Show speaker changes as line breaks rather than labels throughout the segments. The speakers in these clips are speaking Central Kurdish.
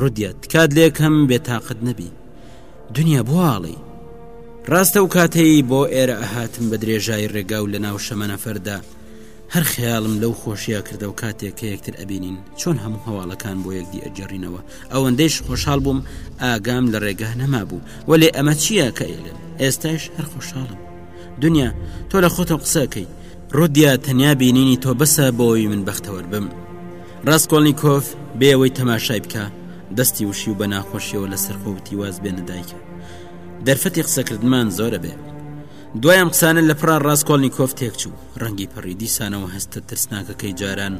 ڕودیە تکات لێکەم بێ تاقت نەبی دنیا بۆ ئاڵی ڕاستە و کاتەی بۆ ئێرە ئەهاتم بە درێژای ڕێگا و لە ناو شەمەنەفەردا هەر خەیاڵم لەو خۆشیە کردە و کاتێک کە یەکتر ئەبینین چۆن هەموو هەواڵەکان بۆ یەکدی ئەجێڕینەوە ئەوەندەیش خۆشحال بووم ئاگام لە ڕێگا نەما بوو وەلێ ئەمە چییە کە ئێلێن ئێستاش هەر خۆشحاڵم دنیا تۆ لە خۆتە قسەکەی ڕودیا تەنیا بینینی تۆ بەسە بۆی من بەختەوەر بم ڕاسکۆڵنیکۆف بێ ئەوەی تەماشای بکا دەستی وشی و بە ناخۆشیەوە لەسەر خۆوتی واز بێنە دایکە دەرفەتی قسەکردمان زۆرە بێ دوایم قسانە لە پڕا ڕاستکۆلنییکۆف تێکچوو ڕەنگی پەڕی دیسانەوە هەستە ترسناکەکەی جاران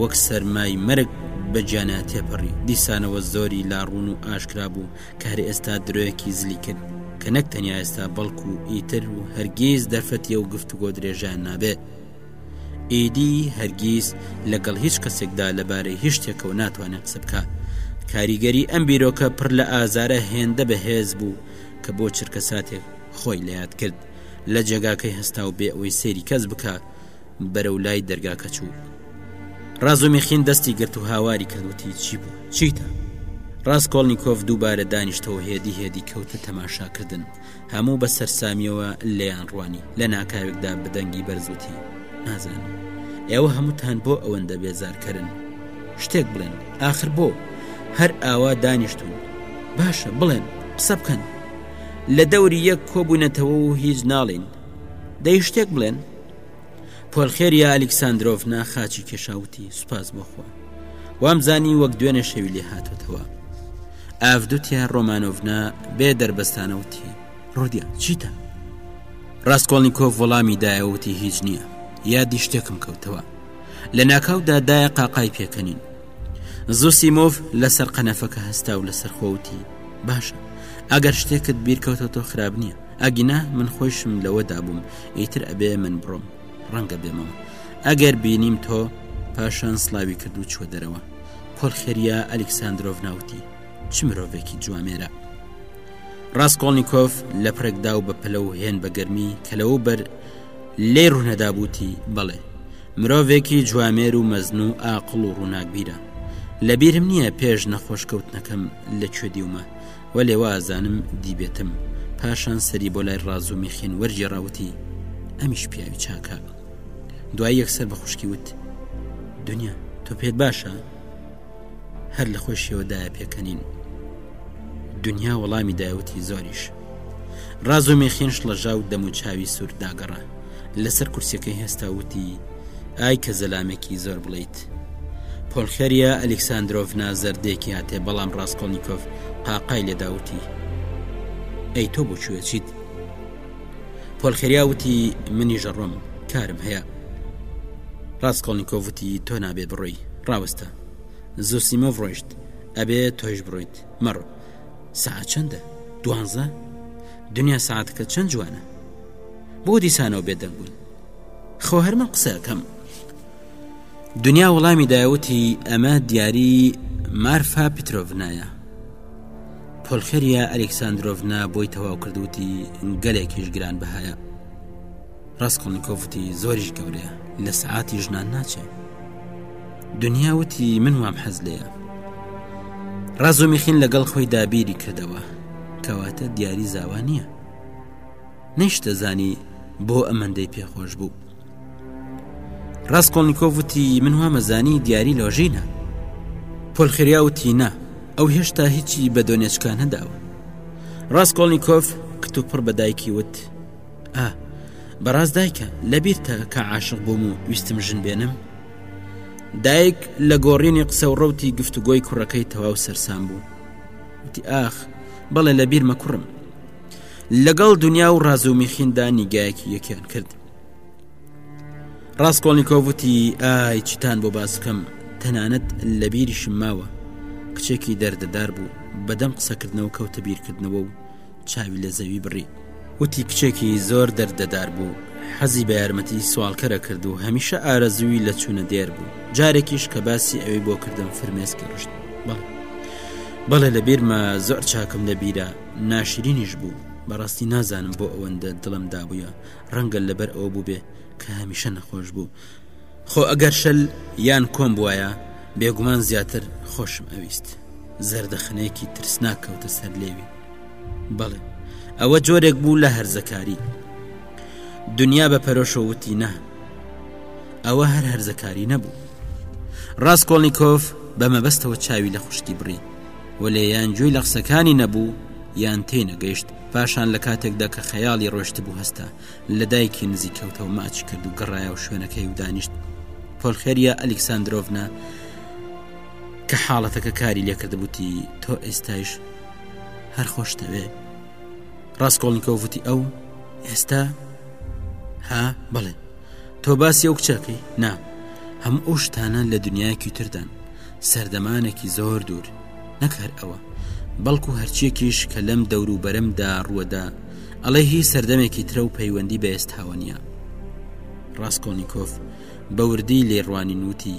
وەک سەرمای مەرگ بە گیانە تێپەڕی دیسانەوە زۆری لا ڕوون و ئاشکرا بوو کە هەر ئێستا درۆیەکی زلی کرد کە نەک تەنیا ئێستا بەڵکو ئیتر و هەرگیز دەرفەتیە و گفتوگۆ درێژان نابێت ئیدی هەرگیز لەگەڵ هیچ کەسێکدا لەبارەی هیچ شتێکەوە ناتوانێت قسە بکات کاریگەری ئەم بیرۆکە پڕ لە ئازارە هێندە بەهێز بوو کە بۆ چرکە ساتێک خۆی لە یاد کرد لە جێگاکەی هەستا و بێ ئەوەی سێری کەس بکە بەرە و لای دەرگاکە چوو ڕازومیخین دەستی گرت و هاواری کردوتی چی بوو چیتە ڕاستکۆڵنییکۆف دووبارە دانیشتەوە هێدی هێدی کەوتە تەماشاکردن هەموو بە سەرسامیەوە لێیان ڕوانی لە ناکاوێکدا بەدەنگی بەرزوتی نازانم ئێوە هەمووتان بۆ ئەوەندە بێزارکەرن شتێک بڵێن آخر بۆ هەر ئاوا دانیشتون باشە بڵێن قسە بکەن لە دەوری یەک کۆبوونەتەوە و هیچ ناڵین دەی شتێک بڵێن پۆلخێریا ئەلیکساندرۆڤنا خاچی کێشاوتی سوپاس بۆخوا وام زانی وەک دوێنێ شەوی لێ هاتوتەوە ئافدوتیا ڕۆمانۆڤنا بێ دەربەستانەوتی ڕودیا چیتە ڕاستکۆڵنییکۆف وەڵامی دایەوتی هیچ نییە یادی شتێکم کەوتەوە لە ناکاودا دایە قاقای پێکەنین زوسیمۆف لەسەر قەنەفەکە هەستا و لەسەر خۆوتی باشە ئەگەر شتێکت بیرکەوتەوە خراپ نییە ئەگینا من خۆشم لەوەدا بووم ئیتر ئەبێ من بڕۆم ڕەنگە بێمەوە ئەگەر بینیم تۆ پاشان سلاوی کرد و چوە دەرەوە پۆلخێریا ئەلیکساندرۆڤ ناوتی چ مرۆڤێکی جوامێرە ڕاستکۆڵنییکۆف لە پرێکدا و بە پلە و هێن بە گەرمی کە لەوە بەر لێ ڕوونەدابووتی بەڵێ مرۆڤێکی جوامێر و مەزن و ئاقل و ڕووناکبیرە لەبیرم نییە پێش نەخۆشکەوتنەکەم لەکوێ دیومە وەلێ وازانم دیبێتم پاشان سەری بۆ لای ڕاز و میخین وەرجێڕاوتی ئەمیش پیاوی چاکە دوای یەکسەر بە خوشکی وت دنیا تۆ پێت باشە هەر لە خۆی شێوەدایە پێکەنین دنیا وەڵامی داوتی زۆریش ڕاز و مێخێنش لەژاو دەم و چاوی سوور داگەڕە لەسەر کورسیەکەی هێستا وتی ئای کە زەلامێکی زۆر بڵیت پۆلخەریا ئەلیکساندرۆڤ نازەردێکی هاتێ بەڵام ڕاستکۆنییکۆف قاقای لێداوتی ئەی تۆ بۆ کوێ چیت پۆلخەریا وتی منی ژەڕۆم کارم هەیە ڕاستکۆڵنییکۆڤتی تۆ نابێ بڕۆی ڕاوەستە زوسیمە ڕۆیشت ئەبێ تۆش بڕۆیت مەڕۆ سعات چەندە دوانزە دنیا سعاتەکە چەند جوانە بۆ دیسانەوە بێدەنگ بوون خۆ هەر من قسەکەم دنیا وەڵامی داوتی ئەمە دیاری مارفا پیتۆڤنایە پۆلخەریە ئەلکسسانندۆڤنا بۆی تەواو کردوتی گەلێکیش گران بەهایە ڕاستکۆنیکۆفتی زۆریش گەورەیە لە سعاتی ژنان ناچێت دنیا وتی من وام حەز لەیە ڕازۆمیخین لەگەڵ خۆی دابیری کردەوە کەواتە دیاری زاوا نییە نەیشتەزانی بۆ ئەمەندەی پێخۆش بوو ڕاستکۆڵنییکۆڤوتی من وامەزانی دیاری لۆژینە پۆلخریاوتی نا ئەو هێشتا هیچی بە دۆنێچکان هەداوە ڕاستکۆڵنییکۆف کت و پڕ بە دایکی وت ئا بەڕاست دایکە لەبیرتە کە عاشق بووم و ویستم ژن بێنم دایک لە گۆڕینی قسە و ڕوتی گفتوگۆی کوڕەکەی تەواو سەرسام بوو وتی ئاخ بەڵێ لە بیرمە کوڕم لەگەڵ دنیا و ڕاز و میخیندا نیگایەکی یەکیان کرد ڕاستکۆڵنییکۆڤوتی ئای چتان بۆ باس بکەم تەنانەت لە بیریشم ماوە کچێکی دەردەدار بوو بەدەم قسەکردنەوە کەوتە بیرکردنەوە و چاوی لە زەوی بڕی وتی کچێکی زۆر دەردەدار بوو حەزی بە یارمەتی سوالکەرە کرد و هەمیشە ئارەزووی لە چوونە دێر بوو جارێکیش کە باسی ئەوی بۆ کردم فرمێسکی ڕشت بەڵێ بەڵێ لە بیرمە زۆر چاکم لە بیرە ناشرینیش بوو بەڕاستی نازانم بۆ ئەوەندە دڵم دابووە ڕەنگە لەبەر ئەوە بووبێ کە هەمیشە نەخۆش بوو خۆ ئەگەر شەل یان کۆم بواە بێگومان زیاتر خۆشم ئەویست زەردەخنەیەکی ترسناک کەوتە سەر لێوی بەڵێ ئەوە جۆرێک بوو لە هەرزەکاری دنیا بە پەرۆشەوتی نا ئەوە هەر هەرزەکاری نەبوو ڕاستکۆڵنییکۆف بە مەبەستەوە چاوی لە خوشکی بڕی وەلێ یان گوێی لە قسەکانی نەبوو یان تێ نەگەیشت پاشان لە کاتێکدا کە خەیاڵی ڕۆشت بوو هەستا لە دایکی نزیکەوتەوە ماچ کرد و گەڕایە و شوێنەکەی و دانیشت پۆلخێریە ئەلیکساندرۆڤنا کە حاڵەتەکە کاری لێکردبووتی تۆ ئێستایش هەر خۆشتەوێ ڕاستکۆڵنکەوتی ئەو ئێستا ها بڵێ تۆ باسی ئەو کچەکەی نا هەم ئەو شتانە لە دنیایەکی تردان سەردەمانێکی زۆر دوور نەک هەر ئەوە بەڵکو هەرچیەکیش کە لەم دەوروبەرمدا ڕووەدا ئەڵێ هی سەردەمێکی ترە و پەیوەندی بە ئێستاوە نیە ڕاستکۆنییکۆف بەوردی لێڕوانین وتی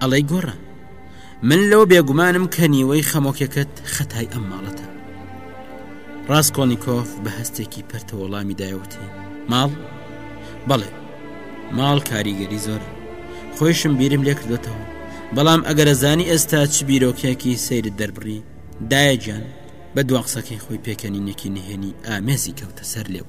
ئەڵێی گۆڕە من لەوە بێگومانم کە نیوەی خەمۆکەکەت خەتای ئەم ماڵەتە ڕاستکۆنییکۆف بە هەستێکی پەرتەوەڵامی دایوتی ماڵ بەڵێ ماڵ کاریگەری زۆرە خۆیشم بیرم لێ کردێتەوە بەڵام ئەگەرەزانی ئێستا چ بیرۆکێکی سەیرت دەربڕی دایەجان بە دوا قسەکەی خۆی پێکەنینێکی نهێنی ئامێزی کەوتە سەر لێو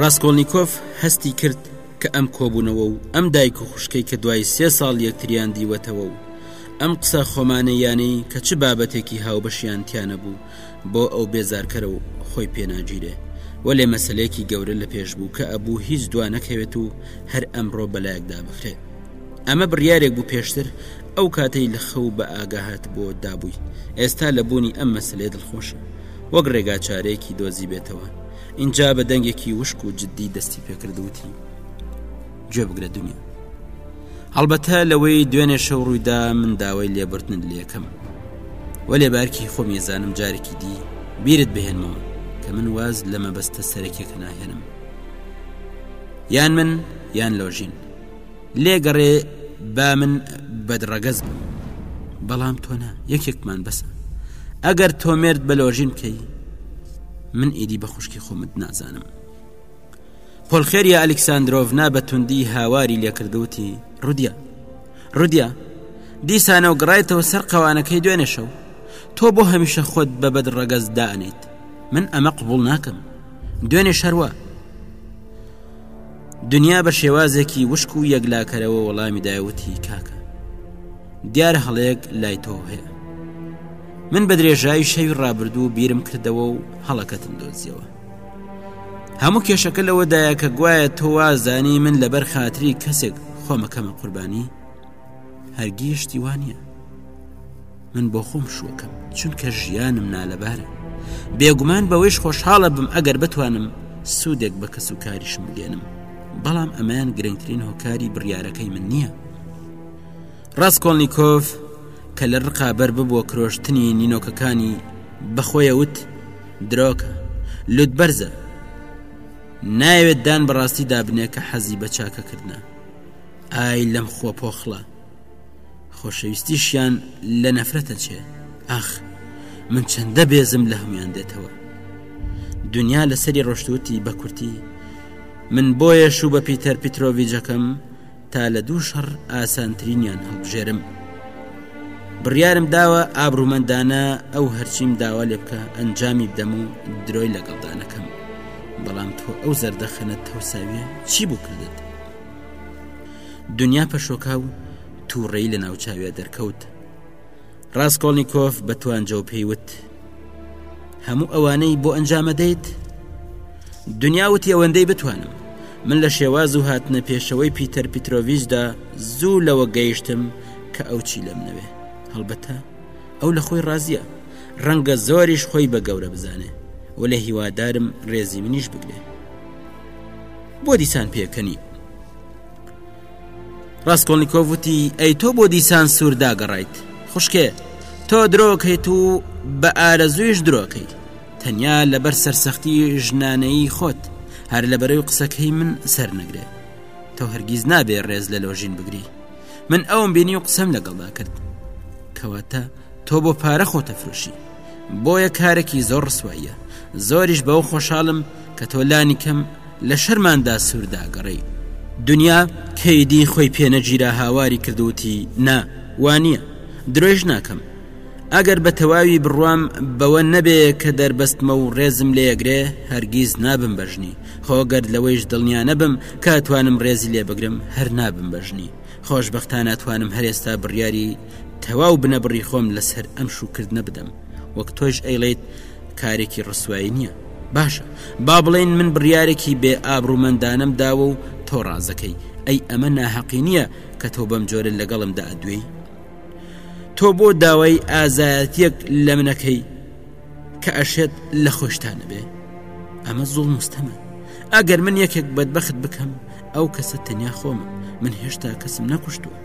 ڕاستکۆلنییکۆف هەستی کرد کە ئەم کۆبوونەوە و ئەم دایک و خوشکەی کە دوای سێ ساڵ یەکتریان دیوەتەوە و ئەم قسە خۆمانەیانەی کە چ بابەتێکی هاوبەشیان تیانە بوو بۆ ئەو بێزارکەرە و خۆی پێ ناگیرێ. وەلێ مەسەلەیەکی گەورە لە پێش بوو کە ئەبوو هیچ دوا نەکەوێت و هەر ئەمڕۆ بە لایەک دابخرێ. ئەمە بڕیارێک بوو پێشتر ئەو کاتەی لە خەو بە ئاگا هاتبووەوە دابووی. ئێستا لە بوونی ئەم مەسەلەیە دڵخۆشە. وەک ڕێگاچارەیەکی دۆزیبێتەوە. ئینجا بە دەنگێکی وشک و جددی دەستی پێ کرد وتی. گوێ بگرە دنیا هەڵبەتە لەوەی دوێنێ شەو ڕوویدا من داوای لێبرتنت لەکەم وە لێبارکی خۆم یزانم جارێکی دی بیرت بهێنمەوە کە من واز لە مەبەستە سەرەکیەکە ناهێنم یان من یان لۆژین لێگەڕێ با من بەدڕەگەز بم بەڵام تۆنا یەکێکمان بەسە ئەگەر تۆ مرد بە لۆژین بکەی من ئیدی بە خوشکی خۆمت نازانم پۆلخێریا ئەلیکساندرۆڤنا بە توندی هاواری لێکردوتی ڕودیا ڕودیا دیسانە و گڕایتەوە سەر قەوانەکەی دوێنێشەو تۆ بۆ هەمیشە خۆت بە بەد ڕەگەز دانیت من ئەمە قبول ناکەم دوێنێ شەروە دنیا بە شێوازێکی وشک و یەکلاکەرەوە وەڵامی داوتی کاکە دیار هەڵەیەک لای تۆ هەیە من بە درێژایی شەوی ڕابردوو بیرم کردەوە و هەڵەکەتم دۆزیەوە هەموو کێشەکە لەوەدایە کە گوایە تۆ وازانی من لەبەر خاتری کەسێک خۆمەکەمە قوربانی هەرگیشتی وانە من بۆ خۆم شوەکەم چونکە ژیانم نالەبارە بێگومان بەوەیش خۆشحاڵە بم ئەگەر بتوانم سوودێک بە کەس و کاریشم بگەێنم بەڵام ئەمەیان گرنگترین هۆکاری بڕیارەکەی من نییە ڕاستکۆلنییکۆف کە لە ڕقابەر ببووە کرۆشتنی نینۆکەکانی بەخۆیەوت درۆکە لوت بەرزە ناوێت دان بەڕاستی دابنێ کە حەزی بە چاکە کردە ئای لەم خۆ پۆخڵە خۆشەویستیشیان لە نەفرەتە چێ ئاخ من چەندە بێزم لە هەمویان دێتەوە دنیا لەسەری ڕۆشتوتی بە کورتی من بۆیە شوو بە پیتەر پیتۆڤجەکەم تا لە دوو شەڕ ئاسانترینیان هەڵبژێرم بڕیارم داوە ئابرومەندانە ئەو هەرچیم داوا لێ بکە ئەنجامی بدەم و درۆی لەگەڵدانەکەم بەڵام تۆ ئەو زەردەخەنە تەوساویە چی بوو کردت دنیا پەشۆکا و تووڕێی لە ناوچاوێ دەرکەوت ڕاستکۆڵنییکۆف بە توانجە و پێیوت هەموو ئەوانەی بۆ ئەنجامە دەیت دنیاوتی ئەوەندەی بتوانم من لە شێواز و هاتنە پێشەوەی پیتەر پیتۆڤچدا زوو لەوە گەیشتم کە ئەو چی لەم نەوێ هەڵبەتە ئەو لە خۆی ڕازیە ڕەنگە زۆریش خۆی بە گەورە بزانێ و لە هیوادارم ڕێزی منیش بگرێ بۆ دیسان پێکەنی ڕاسکۆلنیکۆڤ وتی ئەی تۆ بۆ دیسان سوور داگەڕیت خوشکێ تۆ درۆکەیت و بە ئارەزویش درۆکەیت تەنیا لەبەر سەرسەختی ژنانەی خۆت هەر لە بەرەو قسەکەی من سەرنەگرێت تۆ هەرگیز نابێ ڕێز لە لۆژین بگری من ئەوم بینی و قسەم لەگەڵدا کرد کەواتە تۆ بۆ پارە خۆتە فرۆشی بۆیە کارێکی زۆر ڕسواییە زۆریش بەو خۆشحاڵم کە تۆ لانی کەم لە شەرماندا سوورداگەڕی دنیا کەیدی خۆی پێنەگیرا هاواری کردوتی نا وانە درۆیش ناکەم ئەگەر بە تەواوی بڕوام بەوە نەبێ کە دەربەستمە و ڕێزم لێگرێ هەرگیز نابم بەژنی خۆگەر لەوەیش دڵنیا نەبم کاتوانم ڕێزی لێ بگرم هەر نابم بەژنی خۆشببختانە توانم هەرێستا بڕیاری تەواو بنەبڕی خۆم لەسەر ئەم شوکردنە بدەم وەک تۆش ئەیڵیت کارێکی ڕسوایی نییە باشە با بڵێن من بڕیارێکی بێ ئابرومەندانم داوە و تۆ ڕازەکەی ئەی ئەمە ناهەقی نییە کە تۆ بەم جۆرە لەگەڵمدا ئەدوێی تۆ بۆ داوای ئازایەتیەک لە منەکەی کە ئەشێت لە خۆشتان نەبێ ئەمە زوڵ مستەمە ئەگەر من یەکێک بەدبەخت بکەم ئەو کەسە تەنیا خۆمە من هێشتا کەسم نەکوشتووە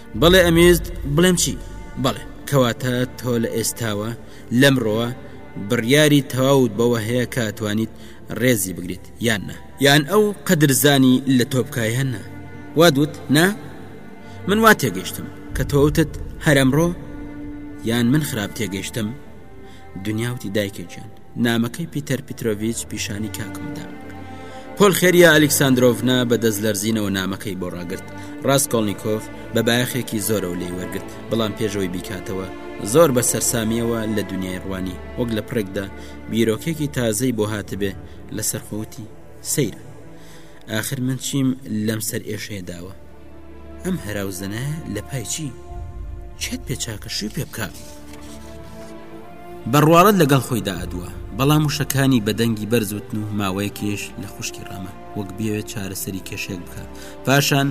بەڵێ ئەمویست بڵێم چی بەڵێ کەواتە تۆ لە ئێستاوە لەمڕۆوە بڕیاری تەواوت بەوە هەیە کە توانیت ڕێزی بگریت یان نا یان ئەو قەدرزانی لە تۆپکایان نا وادوت نا من وا تێگەشتم کە تۆوتت هەرەمڕۆ یان من خراپ تێگەشتم دنیاوتی دایکێکیان نامەکەی پیتەر پیتۆڤچ پیشانی کاکم دا پۆل خێریا ئەلیکساندرۆڤنا بە دەست لەرزینەوە نامەکەی بۆ ڕاگرت ڕاست کۆڵنییکۆف بە بایەخێکی زۆرە و لێی وەرگرت بەڵام پێشەوەی بیکاتەوە زۆر بە سەررسامیەوە لە دنیای ڕوانی وەک لە پڕێکدا بیرۆکێکی تازەی بۆ هاتبێ لە سەرخۆتی سەیرە آخر من چیم لەم سەر ئێشێ داوە ئەم هەراوزەنە لە پای چی؟ چێت پێ چاکە شوی پێ بکە. بە ڕواڵەت لەگەڵ خۆیدا ئەدوا، بەڵام وشەکانی بە دەنگی بەرز وتن و ماوەیەکیش لە خوشکی ڕاما، وەک بیەوێت چارەسەری کێشەیەک بکات، پاشان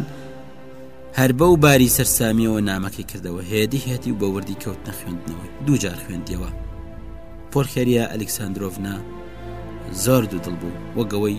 هەر بەو باری سەرسامیەوە نامەکەی کردەوە، هێدی هێدی و بە وردی کەوتنە خوێندنەوەی، دوو جار خوێندیەوە. پۆلخێریا ئەلیکساندرۆڤنا زۆر دوودڵ بوو، وەک ئەوەی،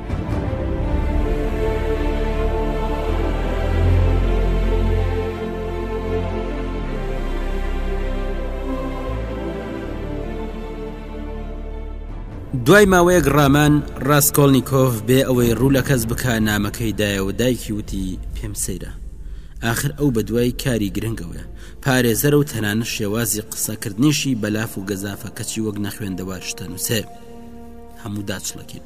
دوای ماوەیەک ڕامان ڕاستکۆلنییکۆف بێ ئەوەی ڕوو لە کەس بک نامەکەی دایەوە دایکی وتی پێم سەیرە آخر ئەو بە دوای کاری گرنگەوەە پارێزەر و تەنانە شێوازی قسەکردنیشی بەلاف و گەزافە کەچی وەک نەخوێندەوە شتە نووسێ هەموو داچڵەکین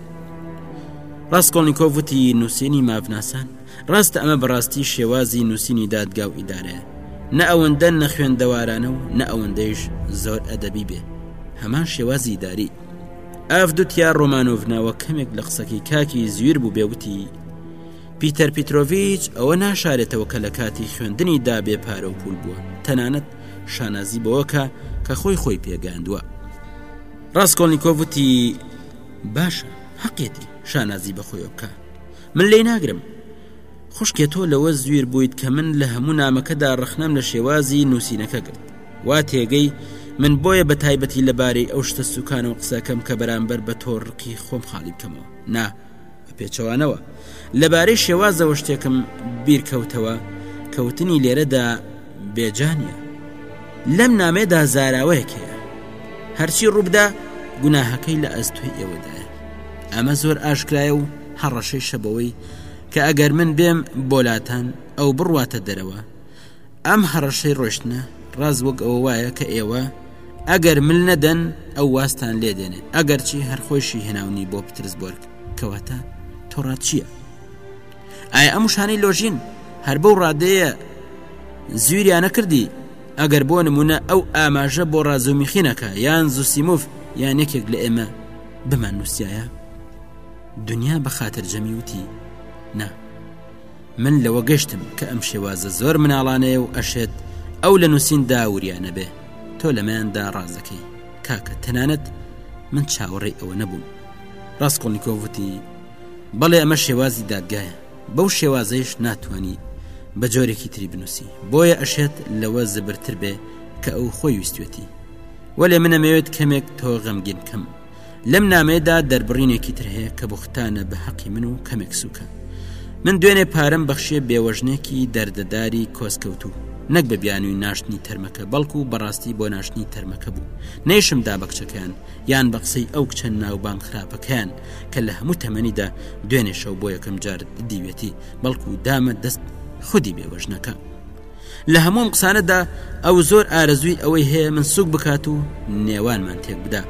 ڕاستکۆڵنییکۆڤ وتی نووسینی مافناسان ڕاستە ئەمە بەڕاستی شێوازی نووسینی دادگا و ئیدارەیە نە ئەوەندە نەخوێندەوارانە و نە ئەوەندەیش زۆر ئەدەبی بێ هەمان شێوازی داری ئاف دوتیا ڕۆمانۆڤناوە کەمێک لە قسەکی کاکی زویر بوو بێوتی پیتەر پیتۆڤچ ئەوە ناشارێتەوە کە لە کاتی خوێندنی دا بێ پارە و پول بووە تەنانەت شانازی بەوەکە کە خۆی خۆی پێگەاندووە ڕاستکۆنییکۆڤتی باشە هەقێتی شانازی بەخۆیەوە بکا من لێی ناگرم خوشکێ تۆ لەوە زویر بوویت کە من لە هەموو نامەکەدا ڕخنەم لە شێوازی نووسینەکە گرت وا تێگەی من بۆیە بە تایبەتی لەبارەی ئەو شتە سوکانەوە قسەکەم کە بەرامبەر بە تۆ ڕقی خۆم خاڵی بکەمەوە نا پێچەوانەوە، لەبارەی شێوازەوە شتێکم بیرکەوتەوە، کەوتنی لێرەدا بێجا نییە. لەم نامێدا زاراوەیەک هەیە. هەرچی ڕووبدا گوناهەکەی لە ئەستۆی ئێوەدایە. ئەمە زۆر ئاشکرایە و هەڕەشەی شەبەوەی کە ئەگەر من بێم بۆلاتان ئەو بڕواتە دەرەوە ئەم هەڕەشەی ڕۆشتنە ڕاز وەک ئەوە وایە کە ئێوە ئەگەر مل نەدەن ئەو واستان لێ دێنێ ئەگەرچی هەرخۆشی هێناونی بۆ پترسبۆرگ کەواتە تۆڕات چییە؟ ئایا ئەم وشانەی لۆژین هەر بەو ڕادەیە زویریانە کردی ئەگەر بۆ نمونە ئەو ئاماژە بۆ ڕازومیخینەکە یان زوسیموف یان یەکێک لە ئێمە بمان نووسایە دنیا بە خاتر جەمی وتی نا من لەوە گەشتم کە ئەم شێوازە زۆر مناڵانەیە و ئەشێت ئەو لە نووسین داوریانە بێ تۆ لەمەیاندا ڕازەکەی کاکە تەنانەت من چاوەڕێ ئەوە نەبووم ڕاستکۆڵنیکۆڤ وتی، بەڵێ ئەمە شێوازی دادگایە، بەو شێوازەیش ناتوانی بە جۆرێکی تری بنووسی، بۆیە ئەشێت لەوە زەبرتر بێ کە ئەو خۆی ویستوێتی. وەلێ من ئەمەوێت کەمێک تۆ غەمگین بکەم. لەم نامەیەدا دەربڕینێکی تر هەیە کە بوختانە بە هەقی من و کەمێک سووکە. من دوێنێ پارەم بەخشیە بێوەژنێکی دەردەداری کۆسکەوتوو نەک بە بیانووی ناشتنی تەرمەکە بەڵکو بەڕاستی بۆ ناشتنی تەرمەکە بوو نەیشم دا بە کچەکەیان یان بە قسەی ئەو کچە ناوبانگ خراپەکەیان کە لە هەموو تەمەنیدا دوێنێ شەو بۆ یەکەم جارت دیوێتی بەڵکو دامە دەست خودی بێوەژنەکە لە هەموم قسانەدا ئەو زۆر ئارەزووی ئەوەی هەیە من سوک بکات و نێوانمان تێک بدا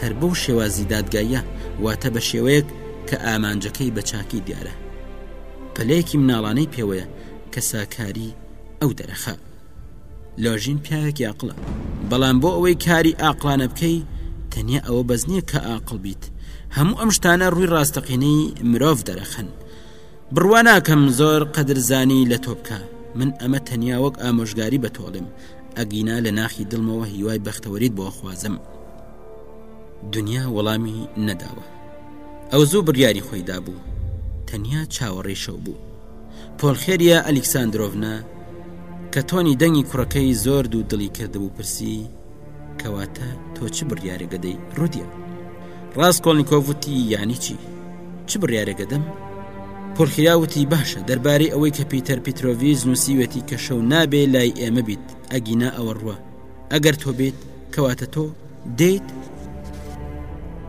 هەر بەو شێوازی دادگایە واتە بە شێوەیەک کە ئامانجەکەی بە چاکی دیارە پەلەیەکی مناڵانەی پێوەیە کە ساکاری ئەو دەرەخە لۆژین پیاوێکی ئاقڵە بەڵام بۆ ئەوەی کاری ئاقلانە بکەی تەنیا ئەوە بەس نییە کە ئاقل بیت هەموو ئەم شتانە ڕووی ڕاستەقینەی مرۆڤ دەرەخەن بڕوا ناکەم زۆر قەدرزانی لە تۆ بکە من ئەمە تەنیا وەک ئامۆژگاری بە تۆڵێم ئەگینا لە ناخی دڵمەوە هیوای بەختەوەریت بۆ خوازم دنیا وەڵامی نەداوە ئەو زوو بڕیاری خۆی دابوو تەنیا چاوەڕێی شەو بوو پۆلخێریە ئەلیکساندرۆڤنا کە تۆنی دەنگی کوڕەکەی زۆر دوو دڵی کردبوو پرسی کەواتە تۆ چ بڕیارێگەدەی ڕودیە ڕاست کۆلنیکۆڤوتی یانی چی چ بڕیارێگەدەم پرخیاوتی باشە دەربارەی ئەوەی کە پیتەر پیتۆڤیز نووسیوێتی کە شەو نابێ لای ئێمە بیت ئەگینا ئەوە ڕوە ئەگەر تۆ بێت کەواتە تۆ دێیت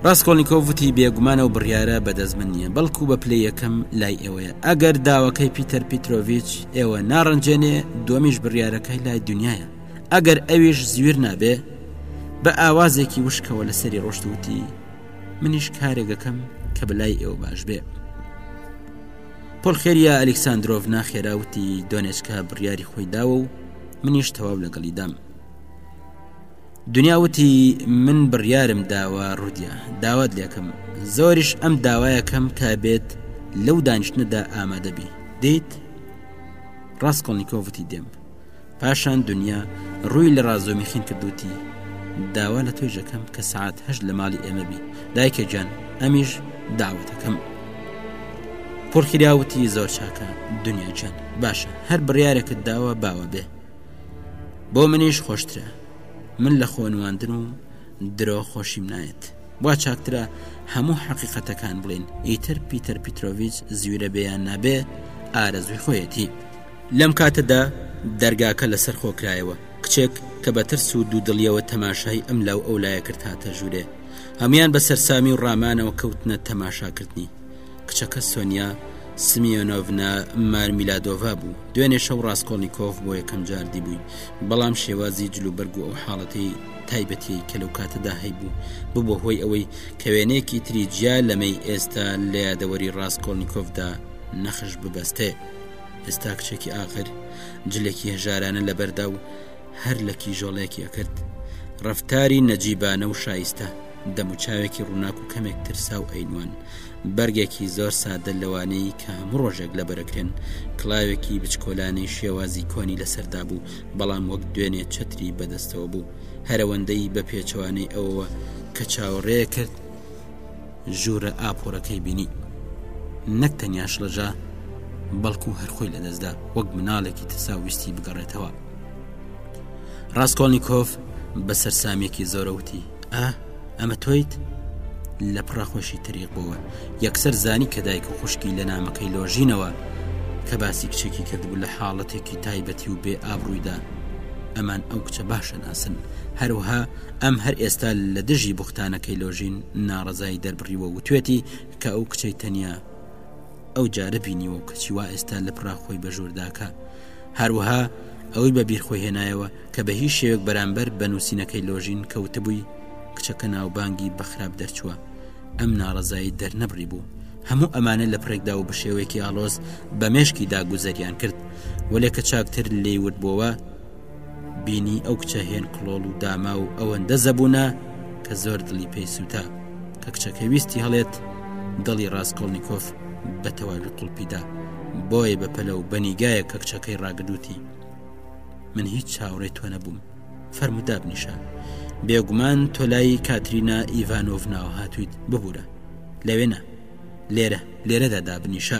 ڕاستکۆلنییکۆڤوتی بێگومانە و بڕیارە بەدەست من نییە بەڵکو بە پلەی یەکەم لای ئێوەیە ئەگەر داوەکەی پیتەر پیتۆڤچ ئێوە ناڕەنجێنێ دومیش بڕیارەکەی لای دنیاە ئەگەر ئەویش زویر نابێ بە ئاوازێکی وشکەوە لەسەری ڕۆشتوتی منیش کارێگەکەم کە بەلای ئێوە باش بێ پۆلخێریا ئەلکسسانندۆڤ ناخێراوتی دۆنێچکە بڕیاری خۆی داوە و منیش تەواو لەگەڵیدام دنیا وتی من بڕیارم داوە ڕودیا داوات لەکەم زۆریش ئەم داوایەکەم تا بێت لەو دانیشتنەدا ئامادەبی دیت ڕاستکۆنییکۆڤتی دێم پاشان دنیا ڕووی لە ڕازۆمیخین کردوتی داوا لە تۆی ژەکەم کە سعات هەش لە ماڵی ئێمە بی دایکە گیان ئەمیش داوەتەکەم پڕکریا وتی زۆر چاکە دنیا جان باشە هەر بڕارێکت داوە باوە بێ بۆ منیش خۆشترە من لە خۆنواندن و درۆ خۆشیم نایەت وا چاکترە هەموو حەقیقەتەکان بڵین ئیتر پیتەر پیتۆڤچ زیورە بێیان نابێ ئارەزوی خۆیەتی لەم کاتەدا دەرگاکە لەسەر خۆکرایەوە کچێک کە بە ترس و دوو دڵیەوە تەماشای ئەم لاو ئەو لایە کرد هاتە ژوورێ هەموان بە سەررسامی و ڕامانەوە کەوتنە تەماشاکردنی کچەکە سۆنیا سمیۆنۆڤنا مارمیلادۆڤا بوو دوێنێ شەو ڕاستکۆڵنی کۆف بۆ یەکەم جار دیبووی بەڵام شێوازی جلوبەرگ و ئەو حاڵەتی تایبەتی کە لەو کاتەدا هەیبوو ببوو هۆی ئەوەی کەوێنێکی تری جیا لەمەی ئێستا لە یادەوەری ڕاستکۆڵنی کۆفدا نەخش ببەستێ ئێستا کچێکی ئاغر جلێکی هەژارانە لەبەردا و هەر لە کیژۆڵێکی ئەکرد ڕفتاری نەجیبانە و شایستە دەموچاوێکی ڕووناک و کەمێک ترسا و ئەینوان بەرگێکی زۆر سادە لەوانەیە کە هەموو ڕۆژێک لە بەرەکرێن کلااوێکی بچکۆلانەی شێوازی کۆنی لەسەردا بوو بەڵام وەک دوێنێ چەتری بەدەستەوە بوو هەرەوەندەی بە پێچەوانەی ئەوەوە کە چاوەڕێ کرد ژوورە ئاپۆرەکەی بینی نەک تەنیا شڵەژا بەڵکو هەرخۆی لەدەستدا وەک مناڵێکی ترسا ویستی بگەڕێتەوە ڕاستکۆلنییکۆف بە سەررسامێکی زۆرەوتی ئا ئەمە تۆیت لە پڕاخۆشی تریق بووە یەکسەر زانی کە دایک و خوشکی لە نامەکەی لۆژینەوە کە باسی کچێکی کردبوو لە حاڵەتێکی تایبەتی و بێ ئابروویدا ئەمان ئەو کچە باشە ناسن هەروها ئەم هەر ئێستا لە دژی بوختانەکەی لۆژین ناڕەزایی دەربڕیوە وتوێتی کە ئەو کچەی تەنیا ئەو جارە بینیوە و کەچی وا ئێستا لە پرا خۆی بە ژوورداکە هەروەها ئەوەی بە بیرخۆی هێنایەوە کە بە هیچ شێوێک بەرامبەر بە نووسینەکەی لۆژین کەوتبووی کچەکە ناوبانگی بەخراپ دەرچووە ئەم ناڕەزایی دەرنەبڕی بوو هەموو ئەمانە لە پڕێکدا و بشێوەیەکی ئالۆز بە مێشکی داگوزەریان کرد وەلێ کە چاکتر لێی وردبووەوە بینی ئەو کچە هێن کڵۆڵ و داما و ئەوەندە زەبوونە کە زۆر دڵی پێی سووتا کە کچەکە ویستی هەڵێت دڵی ڕاستکۆڵنییکۆف بە تەواوی قوڵپیدا بۆیە بە پەلە و بەنیگایە کە کچەکەی ڕاگدوتی من هیچ چاوڕێ تۆ نەبووم فەرموداب نیشان بێگومان تۆلایی کاترینا ئیڤانۆڤناوە هاتوویت ببوورە لەوێنە لێرە
لێرەدا دابنیشە